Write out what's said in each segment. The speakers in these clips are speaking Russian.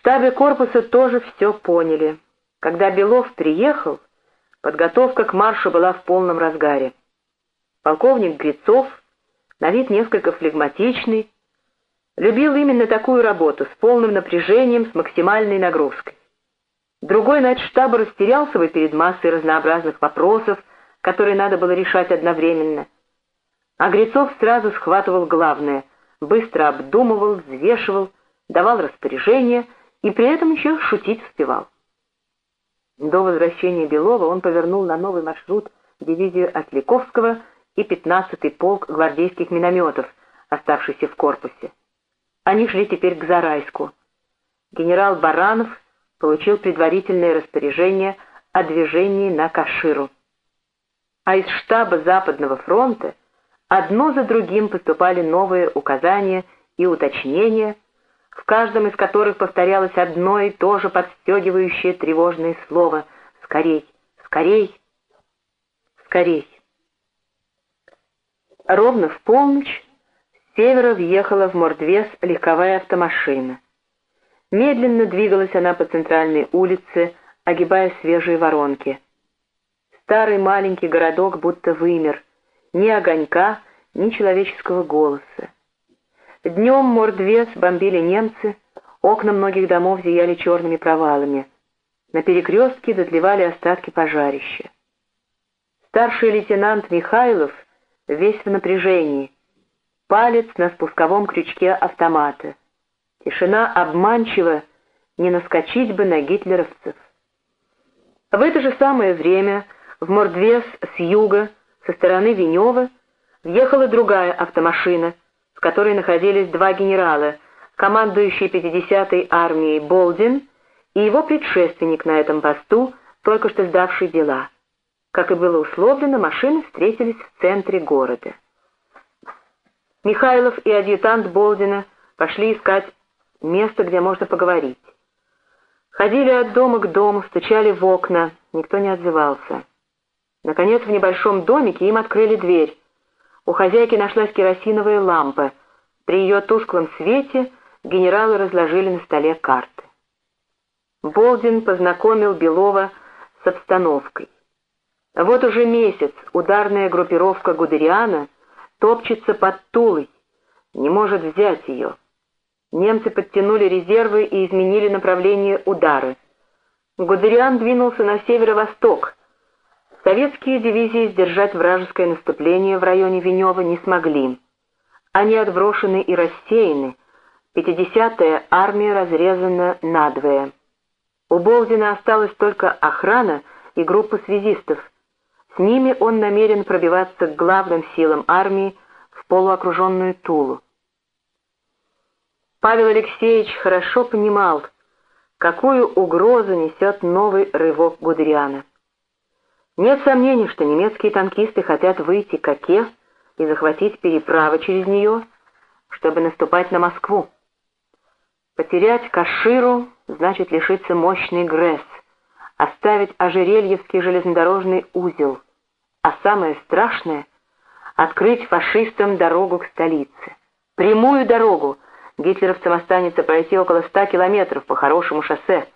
штабе корпуса тоже все поняли. Когда Белов приехал, подготовка к маршу была в полном разгаре. Полковник Грицов, на вид несколько флегматичный, любил именно такую работу, с полным напряжением, с максимальной нагрузкой. Другой начштаба растерялся бы перед массой разнообразных вопросов, которые надо было решать одновременно. А Грицов сразу схватывал главное, быстро обдумывал, взвешивал, давал распоряжения и при этом еще шутить успевал. До возвращения Белова он повернул на новый маршрут дивизию Осликовского и 15-й полк гвардейских минометов, оставшийся в корпусе. Они шли теперь к Зарайску. Генерал Баранов получил предварительное распоряжение о движении на Каширу. А из штаба Западного фронта одно за другим поступали новые указания и уточнения, в каждом из которых повторялось одно и то же подстегивающее тревожное слово «Скорей! Скорей! Скорей!». Ровно в полночь с севера въехала в Мордвес легковая автомашина. Медленно двигалась она по центральной улице, огибая свежие воронки. Старый маленький городок будто вымер, ни огонька, ни человеческого голоса. Днем Мордвес бомбили немцы, окна многих домов зияли черными провалами. На перекрестке дотлевали остатки пожарища. Старший лейтенант Михайлов весь в напряжении, палец на спусковом крючке автомата. Тишина обманчива, не наскочить бы на гитлеровцев. В это же самое время в Мордвес с юга, со стороны Венева, въехала другая автомашина, в которой находились два генерала, командующий 50-й армией Болдин и его предшественник на этом посту, только что сдавший дела. Как и было условлено, машины встретились в центре города. Михайлов и адъютант Болдина пошли искать место, где можно поговорить. Ходили от дома к дому, стучали в окна, никто не отзывался. Наконец, в небольшом домике им открыли дверь. У хозяйки нашлась керосиновая лампа. При ее тусклом свете генералы разложили на столе карты. Болдин познакомил Белова с обстановкой. Вот уже месяц ударная группировка Гудериана топчется под Тулой, не может взять ее. Немцы подтянули резервы и изменили направление удара. Гудериан двинулся на северо-восток. Советские дивизии сдержать вражеское наступление в районе Венева не смогли. Они отброшены и рассеяны. 50-я армия разрезана надвое. У Болдина осталась только охрана и группа связистов. С ними он намерен пробиваться к главным силам армии в полуокруженную Тулу. Павел Алексеевич хорошо понимал, какую угрозу несет новый рывок Гудериана. Нет сомнений, что немецкие танкисты хотят выйти к Оке и захватить переправы через нее, чтобы наступать на Москву. Потерять Каширу значит лишиться мощный ГРЭС, оставить Ожерельевский железнодорожный узел, а самое страшное — открыть фашистам дорогу к столице. Прямую дорогу — гитлеровцам останется пройти около ста километров по хорошему шоссе.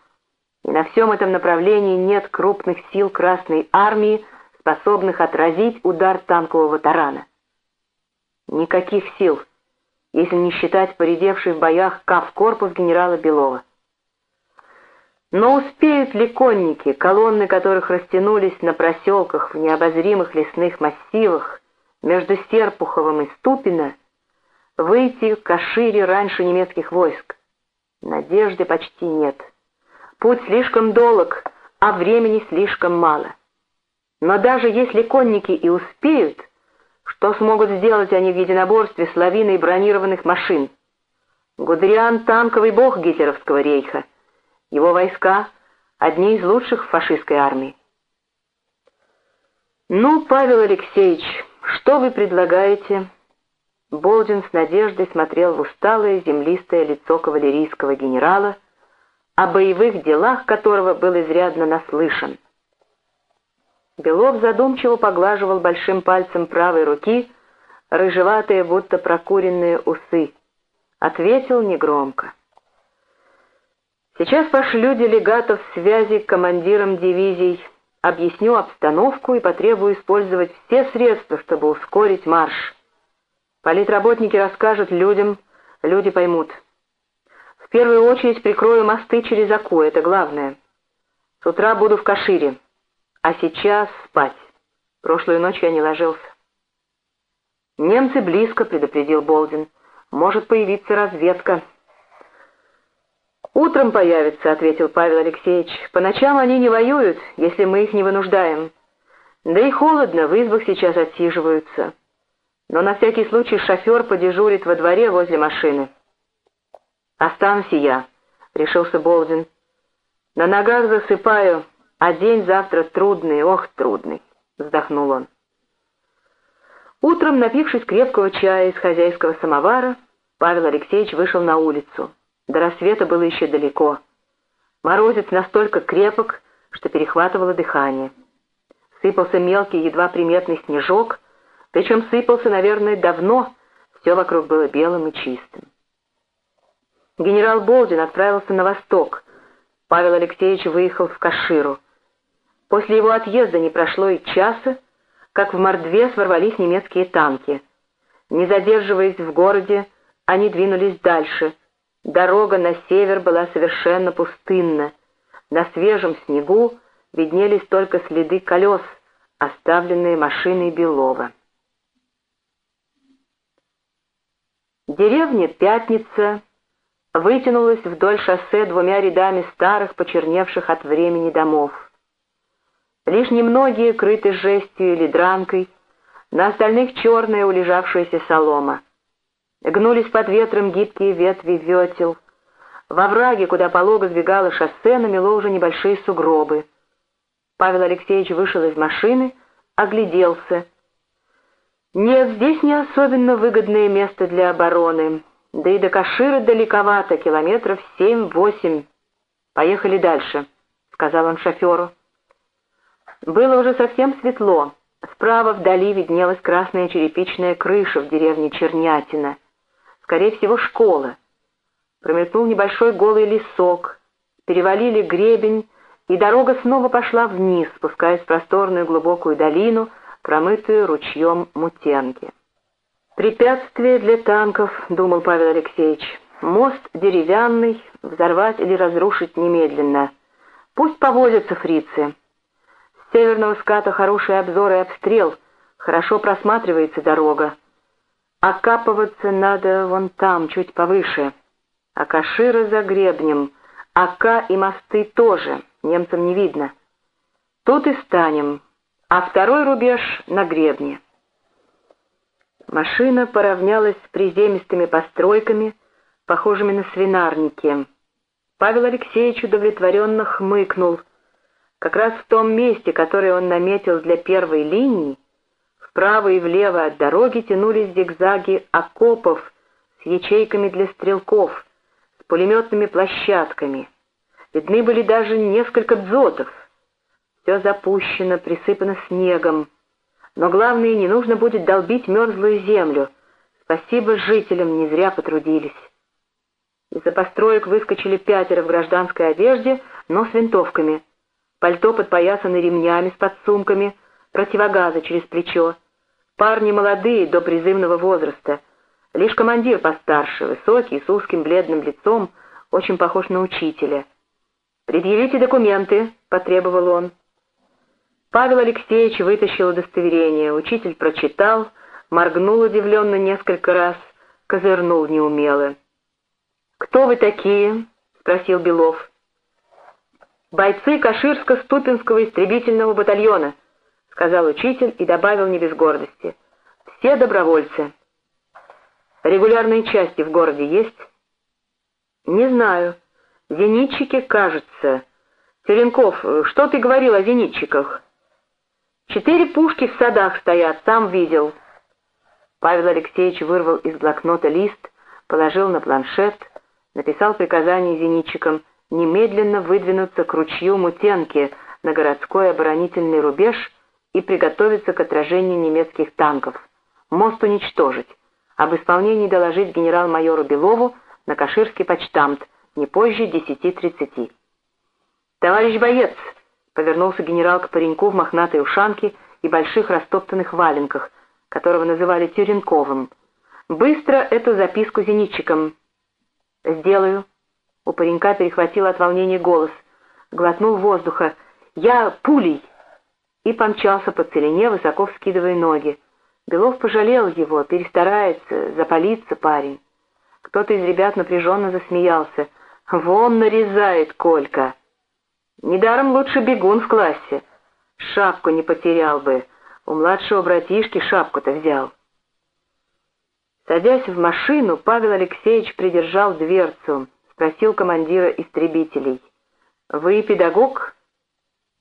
И на всем этом направлении нет крупных сил Красной Армии, способных отразить удар танкового тарана. Никаких сил, если не считать поредевший в боях КАВ-корпус генерала Белова. Но успеют ли конники, колонны которых растянулись на проселках в необозримых лесных массивах между Серпуховым и Ступино, выйти к Кашире раньше немецких войск. Надежды почти нет. Путь слишком долг, а времени слишком мало. Но даже если конники и успеют, что смогут сделать они в единоборстве с лавиной бронированных машин? Гудериан — танковый бог гитлеровского рейха. Его войска — одни из лучших в фашистской армии. «Ну, Павел Алексеевич, что вы предлагаете?» Болдин с надеждой смотрел в усталое землистое лицо кавалерийского генерала, о боевых делах которого был изрядно наслышан. Белов задумчиво поглаживал большим пальцем правой руки рыжеватые, будто прокуренные усы. Ответил негромко. Сейчас пошлю делегатов связи к командирам дивизий, объясню обстановку и потребую использовать все средства, чтобы ускорить марш. Политработники расскажут людям, люди поймут. Первую очередь прикрою мосты через Аку, это главное. С утра буду в Кашире, а сейчас спать. Прошлую ночь я не ложился. «Немцы близко», — предупредил Болдин. «Может появиться разведка». «Утром появится», — ответил Павел Алексеевич. «По ночам они не воюют, если мы их не вынуждаем. Да и холодно, в избах сейчас отсиживаются. Но на всякий случай шофер подежурит во дворе возле машины». «Останусь я», — решился Болдин. «На ногах засыпаю, а день завтра трудный, ох, трудный», — вздохнул он. Утром, напившись крепкого чая из хозяйского самовара, Павел Алексеевич вышел на улицу. До рассвета было еще далеко. Морозец настолько крепок, что перехватывало дыхание. Сыпался мелкий, едва приметный снежок, причем сыпался, наверное, давно, все вокруг было белым и чистым. Генерал Болдин отправился на восток. Павел Алексеевич выехал в Каширу. После его отъезда не прошло и часа, как в Мордве сворвались немецкие танки. Не задерживаясь в городе, они двинулись дальше. Дорога на север была совершенно пустынна. На свежем снегу виднелись только следы колес, оставленные машиной Белова. Деревня Пятница вытянулась вдоль шоссе двумя рядами старых, почерневших от времени домов. Лишь немногие крыты жестью или дранкой, на остальных черная улежавшаяся солома. Гнулись под ветром гибкие ветви ветел. Во враге, куда полого сбегало шоссе, намело уже небольшие сугробы. Павел Алексеевич вышел из машины, огляделся. Нет, здесь не особенно выгодное место для обороны. Да и до Кашира далековато, километров семь-восемь. Поехали дальше, — сказал он шоферу. Было уже совсем светло. Справа вдали виднелась красная черепичная крыша в деревне Чернятина. Скорее всего, школа. Промелькнул небольшой голый лесок. Перевалили гребень, и дорога снова пошла вниз, спускаясь в просторную глубокую долину, промытую ручьем Мутенки. «Препятствие для танков», — думал Павел Алексеевич. «Мост деревянный, взорвать или разрушить немедленно. Пусть повозятся фрицы» северного ската хороший обзор и обстрел, хорошо просматривается дорога. Окапываться надо вон там, чуть повыше. А Кашира за гребнем, Ака и мосты тоже, немцам не видно. Тут и станем, а второй рубеж на гребне. Машина поравнялась с приземистыми постройками, похожими на свинарники. Павел Алексеевич удовлетворенно хмыкнул — как раз в том месте, которое он наметил для первой линии, вправо и влево от дороги тянулись зигзаги окопов с ячейками для стрелков, с пулеметными площадками. Видны были даже несколько дзотов. Все запущено, присыпано снегом. Но главное, не нужно будет долбить мерзлую землю. Спасибо жителям, не зря потрудились. Из-за построек выскочили пятеро в гражданской одежде, но с винтовками — пальто подпоясаны ремнями с подсумками, противогазы через плечо. Парни молодые, до призывного возраста. Лишь командир постарше, высокий, с узким бледным лицом, очень похож на учителя. «Предъявите документы», — потребовал он. Павел Алексеевич вытащил удостоверение. Учитель прочитал, моргнул удивленно несколько раз, козырнул неумело. «Кто вы такие?» — спросил Белов. «Бойцы Каширско-Ступинского истребительного батальона», — сказал учитель и добавил не без гордости. «Все добровольцы». «Регулярные части в городе есть?» «Не знаю. Зенитчики, кажется. Теренков, что ты говорил о зенитчиках?» «Четыре пушки в садах стоят, сам видел». Павел Алексеевич вырвал из блокнота лист, положил на планшет, написал приказание зенитчикам — немедленно выдвинуться к ручью Мутенки на городской оборонительный рубеж и приготовиться к отражению немецких танков, мост уничтожить, об исполнении доложить генерал-майору Белову на Каширский почтамт, не позже 10.30. «Товарищ боец!» — повернулся генерал к пареньку в мохнатой ушанке и больших растоптанных валенках, которого называли Тюренковым. «Быстро эту записку зенитчикам!» «Сделаю!» — у паренька перехватил от волнения голос. Глотнул воздуха. «Я пулей!» И помчался по целине, высоко вскидывая ноги. Белов пожалел его, перестарается, запалится парень. Кто-то из ребят напряженно засмеялся. «Вон нарезает Колька!» «Недаром лучше бегун в классе. Шапку не потерял бы. У младшего братишки шапку-то взял». Садясь в машину, Павел Алексеевич придержал дверцу, спросил командира истребителей. «Вы педагог?»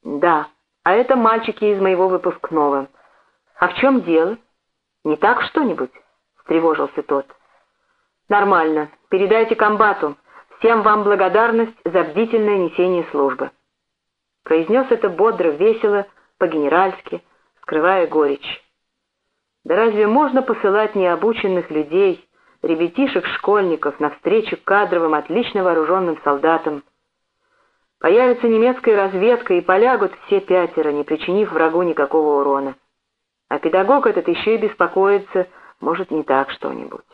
«Да, а это мальчики из моего выпускного». «А в чем дело? Не так что-нибудь?» — встревожился тот. «Нормально. Передайте комбату. Всем вам благодарность за бдительное несение службы». Произнес это бодро, весело, по-генеральски, скрывая горечь. Да разве можно посылать необученных людей, ребятишек-школьников, навстречу кадровым, отлично вооруженным солдатам? Появится немецкая разведка, и полягут все пятеро, не причинив врагу никакого урона. А педагог этот еще и беспокоится, может, не так что-нибудь.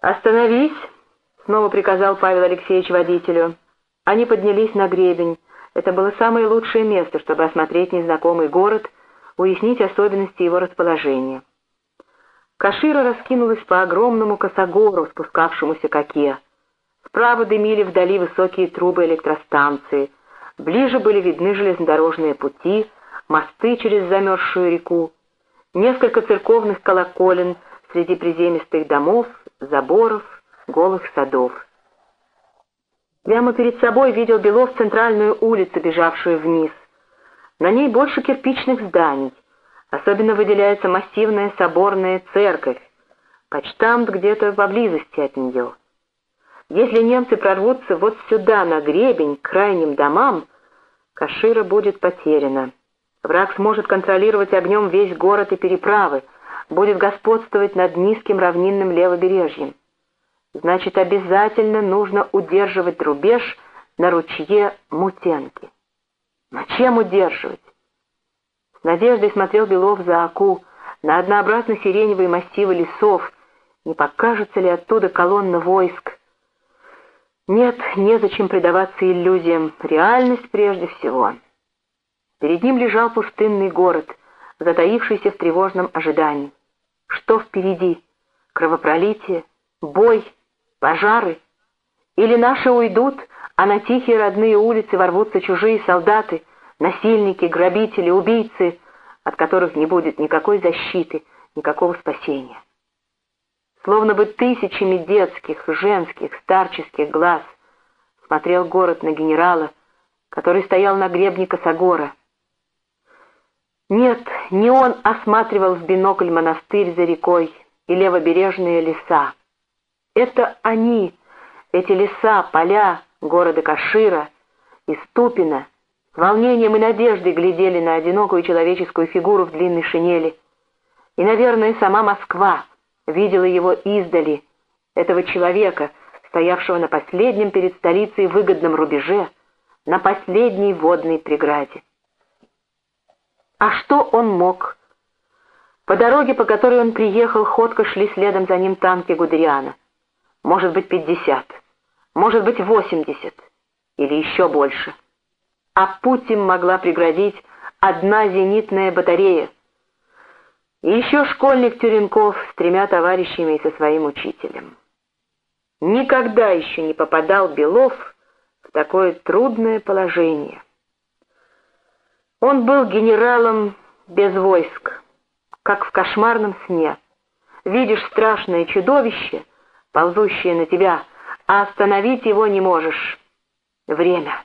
«Остановись!» — снова приказал Павел Алексеевич водителю. Они поднялись на гребень. Это было самое лучшее место, чтобы осмотреть незнакомый город, уяснить особенности его расположения. Кашира раскинулась по огромному косогору, спускавшемуся к оке. Справа дымили вдали высокие трубы электростанции. Ближе были видны железнодорожные пути, мосты через замерзшую реку, несколько церковных колоколен среди приземистых домов, заборов, голых садов. Прямо перед собой видел Белов центральную улицу, бежавшую вниз. На ней больше кирпичных зданий. Особенно выделяется массивная соборная церковь. Почтамт где-то поблизости от нее. Если немцы прорвутся вот сюда, на гребень, к крайним домам, Кашира будет потеряна. Враг сможет контролировать огнем весь город и переправы, будет господствовать над низким равнинным левобережьем. Значит, обязательно нужно удерживать рубеж на ручье Мутенки. Но чем удерживать? С надеждой смотрел Белов за Аку, на однообразно сиреневые массивы лесов. Не покажется ли оттуда колонна войск? Нет, незачем предаваться иллюзиям. Реальность прежде всего. Перед ним лежал пустынный город, затаившийся в тревожном ожидании. Что впереди? Кровопролитие? Бой? Пожары? Или наши уйдут, а на тихие родные улицы ворвутся чужие солдаты, насильники, грабители, убийцы, от которых не будет никакой защиты, никакого спасения? Словно бы тысячами детских, женских, старческих глаз смотрел город на генерала, который стоял на гребне Косогора, нет, не он осматривал в бинокль монастырь за рекой и левобережные леса. Это они, эти леса, поля города Кашира и Ступина, с волнением и надеждой глядели на одинокую человеческую фигуру в длинной шинели. И, наверное, сама Москва видела его издали, этого человека, стоявшего на последнем перед столицей выгодном рубеже, на последней водной преграде. А что он мог? По дороге, по которой он приехал, ходко шли следом за ним танки Гудериана. Может быть, пятьдесят, может быть, восемьдесят или еще больше. А путь им могла преградить одна зенитная батарея. И еще школьник Тюренков с тремя товарищами и со своим учителем. Никогда еще не попадал Белов в такое трудное положение. Он был генералом без войск, как в кошмарном сне. Видишь страшное чудовище, ползущее на тебя, а остановить его не можешь. Время,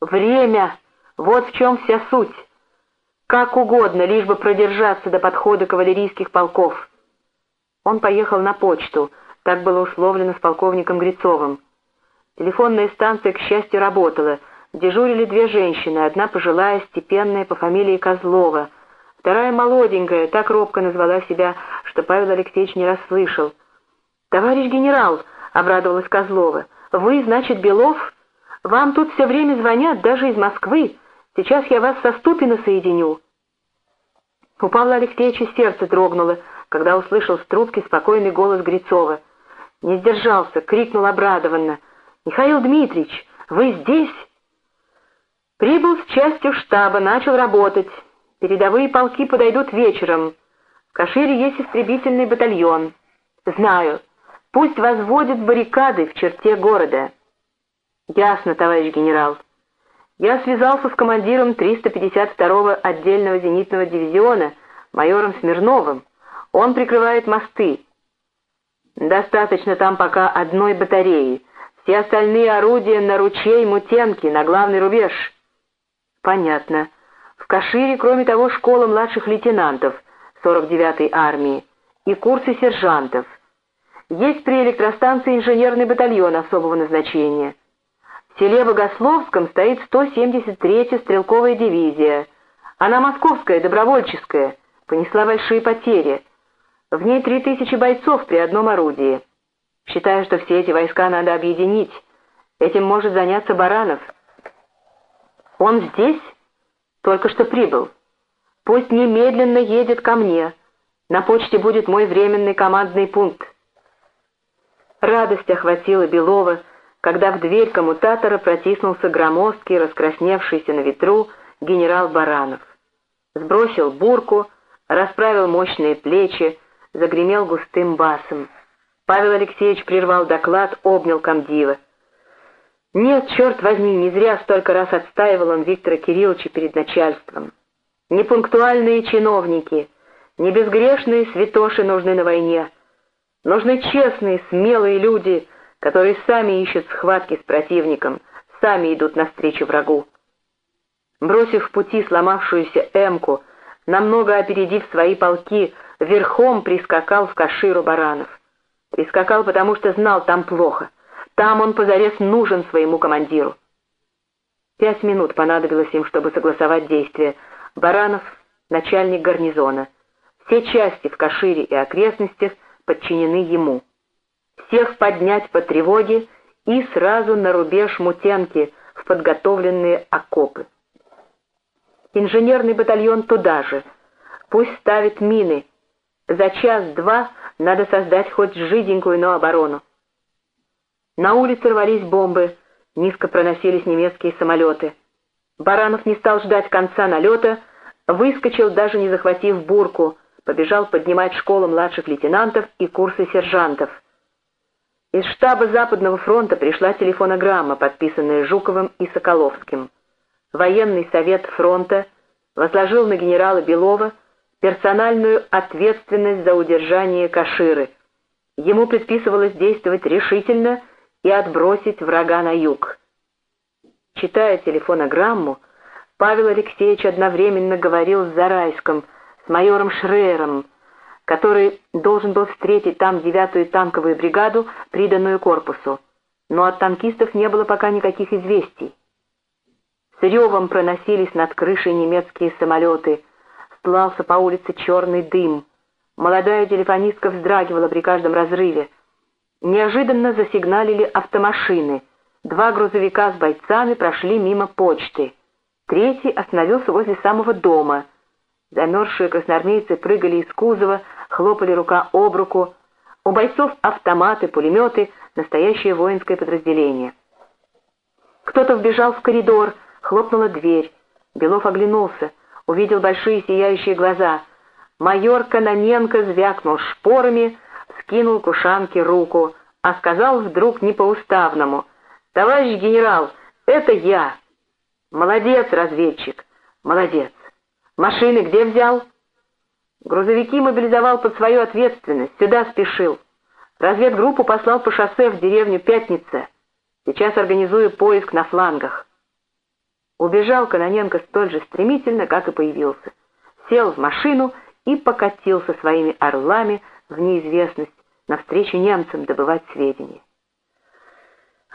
время, вот в чем вся суть. Как угодно, лишь бы продержаться до подхода кавалерийских полков. Он поехал на почту, так было условлено с полковником Грицовым. Телефонная станция, к счастью, работала — Дежурили две женщины, одна пожилая, степенная, по фамилии Козлова, вторая молоденькая, так робко назвала себя, что Павел Алексеевич не расслышал. «Товарищ генерал!» — обрадовалась Козлова. Вы, значит, Белов? Вам тут все время звонят, даже из Москвы. Сейчас я вас со Ступина соединю». У Павла Алексеевича сердце дрогнуло, когда услышал в трубке спокойный голос Грицова. Не сдержался, крикнул обрадованно. «Михаил Дмитриевич, вы здесь?» Прибыл с частью штаба, начал работать. Передовые полки подойдут вечером. В Кашире есть истребительный батальон. Знаю. Пусть возводят баррикады в черте города. Ясно, товарищ генерал. Я связался с командиром 352-го отдельного зенитного дивизиона, майором Смирновым. Он прикрывает мосты. Достаточно там пока одной батареи. Все остальные орудия на ручей Мутенки, на главный рубеж. Понятно. В Кашире, кроме того, школа младших лейтенантов 49-й армии и курсы сержантов. Есть при электростанции инженерный батальон особого назначения. В селе Богословском стоит 173-я стрелковая дивизия. Она московская, добровольческая, понесла большие потери. В ней 3000 бойцов при одном орудии. Считаю, что все эти войска надо объединить. Этим может заняться Баранов. Он здесь? Только что прибыл. Пусть немедленно едет ко мне. На почте будет мой временный командный пункт. Радость охватила Белова, когда в дверь коммутатора протиснулся громоздкий, раскрасневшийся на ветру генерал Баранов. Сбросил бурку, расправил мощные плечи, загремел густым басом. Павел Алексеевич прервал доклад, обнял комдива. Нет, черт возьми, не зря столько раз отстаивал он Виктора Кирилловича перед начальством. Непунктуальные чиновники, не безгрешные святоши нужны на войне. Нужны честные, смелые люди — которые сами ищут схватки с противником, сами идут навстречу врагу. Бросив в пути сломавшуюся эмку, намного опередив свои полки, верхом прискакал в Каширу Баранов. Прискакал, потому что знал, там плохо. Там он позарез нужен своему командиру. Пять минут понадобилось им, чтобы согласовать действия. Баранов — начальник гарнизона. Все части в Кашире и окрестностях подчинены ему всех поднять по тревоге и сразу на рубеж Мутенки в подготовленные окопы. Инженерный батальон туда же. Пусть ставит мины. За час-два надо создать хоть жиденькую, но оборону. На улице рвались бомбы, низко проносились немецкие самолеты. Баранов не стал ждать конца налета, выскочил, даже не захватив бурку, побежал поднимать школу младших лейтенантов и курсы сержантов — из штаба Западного фронта пришла телефонограмма, подписанная Жуковым и Соколовским. Военный совет фронта возложил на генерала Белова персональную ответственность за удержание Каширы. Ему предписывалось действовать решительно и отбросить врага на юг. Читая телефонограмму, Павел Алексеевич одновременно говорил с Зарайском, с майором Шрейером, который должен был встретить там девятую танковую бригаду, приданную корпусу. Но от танкистов не было пока никаких известий. С ревом проносились над крышей немецкие самолеты, стлался по улице черный дым. Молодая телефонистка вздрагивала при каждом разрыве. Неожиданно засигналили автомашины. Два грузовика с бойцами прошли мимо почты. Третий остановился возле самого дома. Замерзшие красноармейцы прыгали из кузова, хлопали рука об руку. У бойцов автоматы, пулеметы, настоящее воинское подразделение. Кто-то вбежал в коридор, хлопнула дверь. Белов оглянулся, увидел большие сияющие глаза. Майор Каноненко звякнул шпорами, скинул к ушанке руку, а сказал вдруг не по-уставному. «Товарищ генерал, это я!» «Молодец, разведчик, молодец! Машины где взял?» Грузовики мобилизовал под свою ответственность, сюда спешил. Разведгруппу послал по шоссе в деревню Пятница. Сейчас организую поиск на флангах. Убежал Каноненко столь же стремительно, как и появился. Сел в машину и покатился своими орлами в неизвестность навстречу немцам добывать сведения.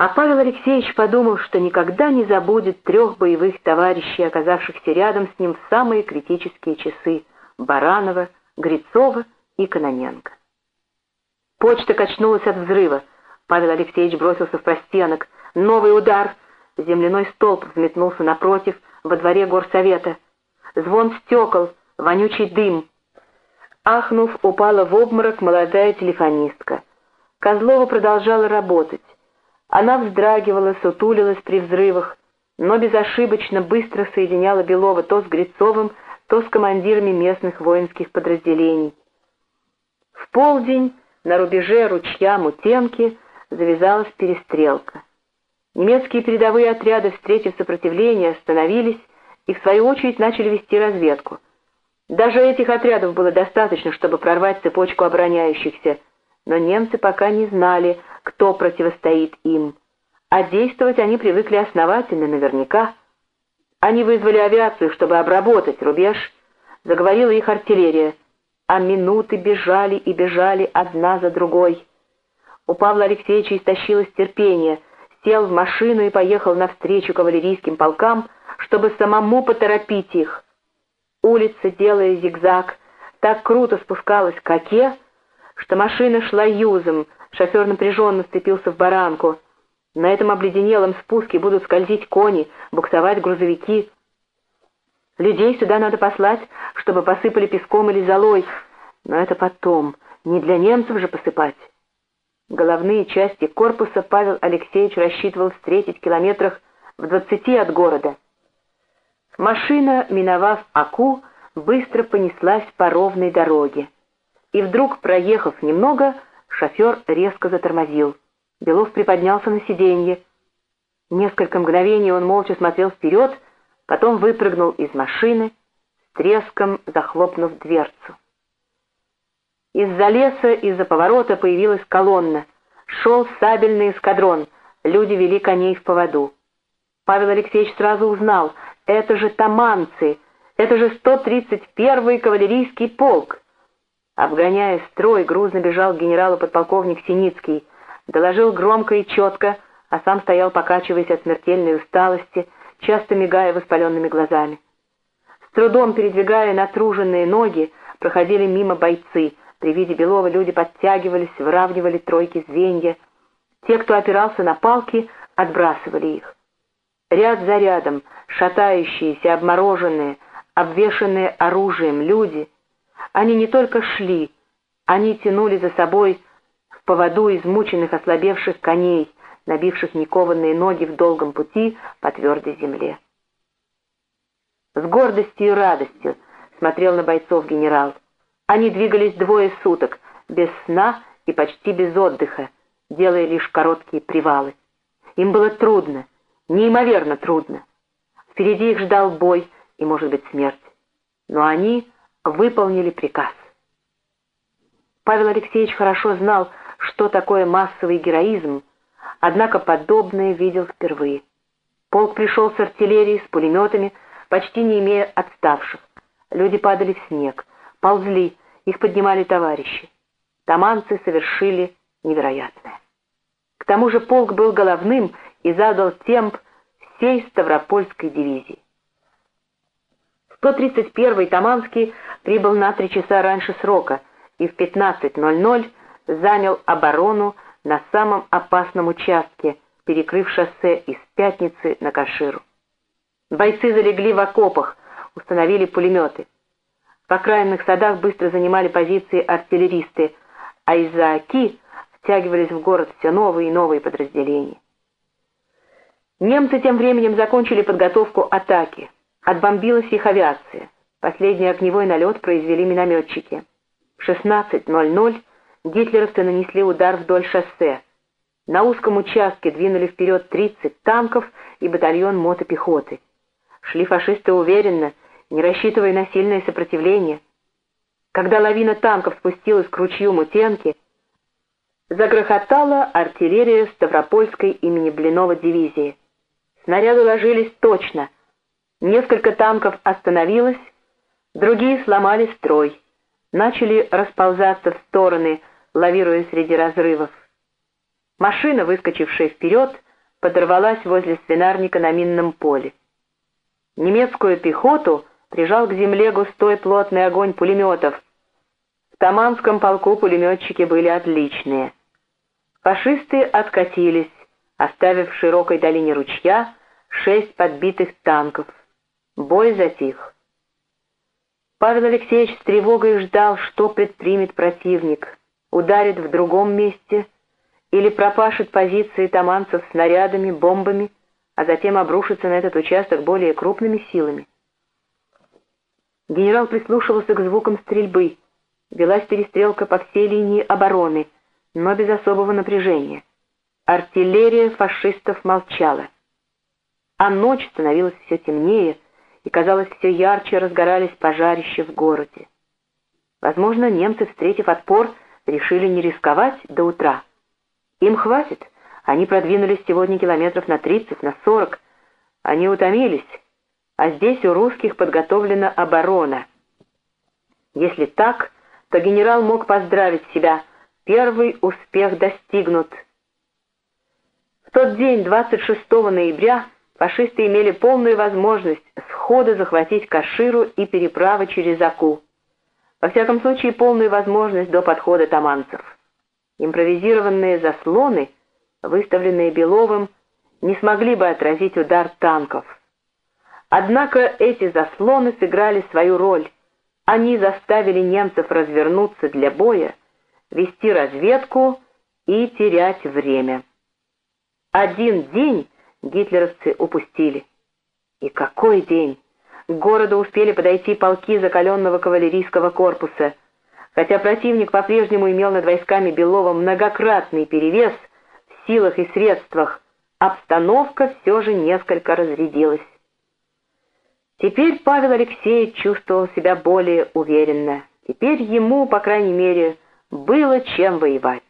А Павел Алексеевич подумал, что никогда не забудет трех боевых товарищей, оказавшихся рядом с ним в самые критические часы, Баранова, Грицова и Каноненко. Почта качнулась от взрыва. Павел Алексеевич бросился в простенок. Новый удар. Земляной столб взметнулся напротив, во дворе горсовета. Звон стекол, вонючий дым. Ахнув, упала в обморок молодая телефонистка. Козлова продолжала работать. Она вздрагивала, сутулилась при взрывах, но безошибочно быстро соединяла Белова то с Грицовым, то с командирами местных воинских подразделений. В полдень на рубеже ручья Мутенки завязалась перестрелка. Немецкие передовые отряды, встретив сопротивление, остановились и, в свою очередь, начали вести разведку. Даже этих отрядов было достаточно, чтобы прорвать цепочку обороняющихся, но немцы пока не знали, кто противостоит им. А действовать они привыкли основательно, наверняка. Они вызвали авиацию, чтобы обработать рубеж. Заговорила их артиллерия. А минуты бежали и бежали одна за другой. У Павла Алексеевича истощилось терпение, сел в машину и поехал навстречу кавалерийским полкам, чтобы самому поторопить их. Улица, делая зигзаг, так круто спускалась к оке, что машина шла юзом, шофер напряженно сцепился в баранку — на этом обледенелом спуске будут скользить кони, буксовать грузовики. Людей сюда надо послать, чтобы посыпали песком или золой. Но это потом, не для немцев же посыпать. Головные части корпуса Павел Алексеевич рассчитывал встретить километрах в двадцати от города. Машина, миновав Аку, быстро понеслась по ровной дороге. И вдруг, проехав немного, шофер резко затормозил. Белов приподнялся на сиденье. Несколько мгновений он молча смотрел вперед, потом выпрыгнул из машины, с треском захлопнув дверцу. Из-за леса, из-за поворота появилась колонна. Шел сабельный эскадрон, люди вели коней в поводу. Павел Алексеевич сразу узнал, это же таманцы, это же 131-й кавалерийский полк. Обгоняя строй, грузно бежал генерал подполковник Синицкий — доложил громко и четко, а сам стоял, покачиваясь от смертельной усталости, часто мигая воспаленными глазами. С трудом передвигая натруженные ноги, проходили мимо бойцы. При виде Белова люди подтягивались, выравнивали тройки звенья. Те, кто опирался на палки, отбрасывали их. Ряд за рядом, шатающиеся, обмороженные, обвешанные оружием люди, они не только шли, они тянули за собой в поводу измученных ослабевших коней, набивших никованные ноги в долгом пути по твердой земле. С гордостью и радостью смотрел на бойцов генерал. Они двигались двое суток, без сна и почти без отдыха, делая лишь короткие привалы. Им было трудно, неимоверно трудно. Впереди их ждал бой и, может быть, смерть. Но они выполнили приказ. Павел Алексеевич хорошо знал, что такое массовый героизм, однако подобное видел впервые. Полк пришел с артиллерией, с пулеметами, почти не имея отставших. Люди падали в снег, ползли, их поднимали товарищи. Таманцы совершили невероятное. К тому же полк был головным и задал темп всей Ставропольской дивизии. 131-й Таманский прибыл на три часа раньше срока и в 15.00 занял оборону на самом опасном участке, перекрыв шоссе из Пятницы на Каширу. Бойцы залегли в окопах, установили пулеметы. В окраинных садах быстро занимали позиции артиллеристы, а из-за Оки втягивались в город все новые и новые подразделения. Немцы тем временем закончили подготовку атаки. Отбомбилась их авиация. Последний огневой налет произвели минометчики. В 16.00 гитлеровцы нанесли удар вдоль шоссе. На узком участке двинули вперед 30 танков и батальон мотопехоты. Шли фашисты уверенно, не рассчитывая на сильное сопротивление. Когда лавина танков спустилась к ручью Мутенки, загрохотала артиллерия Ставропольской имени Блинова дивизии. Снаряды ложились точно. Несколько танков остановилось, другие сломали строй. Начали расползаться в стороны, лавируя среди разрывов. Машина, выскочившая вперед, подорвалась возле свинарника на минном поле. Немецкую пехоту прижал к земле густой плотный огонь пулеметов. В Таманском полку пулеметчики были отличные. Фашисты откатились, оставив в широкой долине ручья шесть подбитых танков. Бой затих. Павел Алексеевич с тревогой ждал, что предпримет противник. Ударит в другом месте или пропашет позиции таманцев снарядами, бомбами, а затем обрушится на этот участок более крупными силами. Генерал прислушивался к звукам стрельбы. Велась перестрелка по всей линии обороны, но без особого напряжения. Артиллерия фашистов молчала. А ночь становилась все темнее, и, казалось, все ярче разгорались пожарища в городе. Возможно, немцы, встретив отпор, решили не рисковать до утра. Им хватит. Они продвинулись сегодня километров на 30, на 40. Они утомились, а здесь у русских подготовлена оборона. Если так, то генерал мог поздравить себя. Первый успех достигнут. В тот день, 26 ноября, фашисты имели полную возможность сходу захватить Каширу и переправы через Аку. Во всяком случае, полную возможность до подхода таманцев. Импровизированные заслоны, выставленные Беловым, не смогли бы отразить удар танков. Однако эти заслоны сыграли свою роль. Они заставили немцев развернуться для боя, вести разведку и терять время. Один день гитлеровцы упустили. И какой день! К городу успели подойти полки закаленного кавалерийского корпуса. Хотя противник по-прежнему имел над войсками Белова многократный перевес в силах и средствах, обстановка все же несколько разрядилась. Теперь Павел Алексеевич чувствовал себя более уверенно. Теперь ему, по крайней мере, было чем воевать.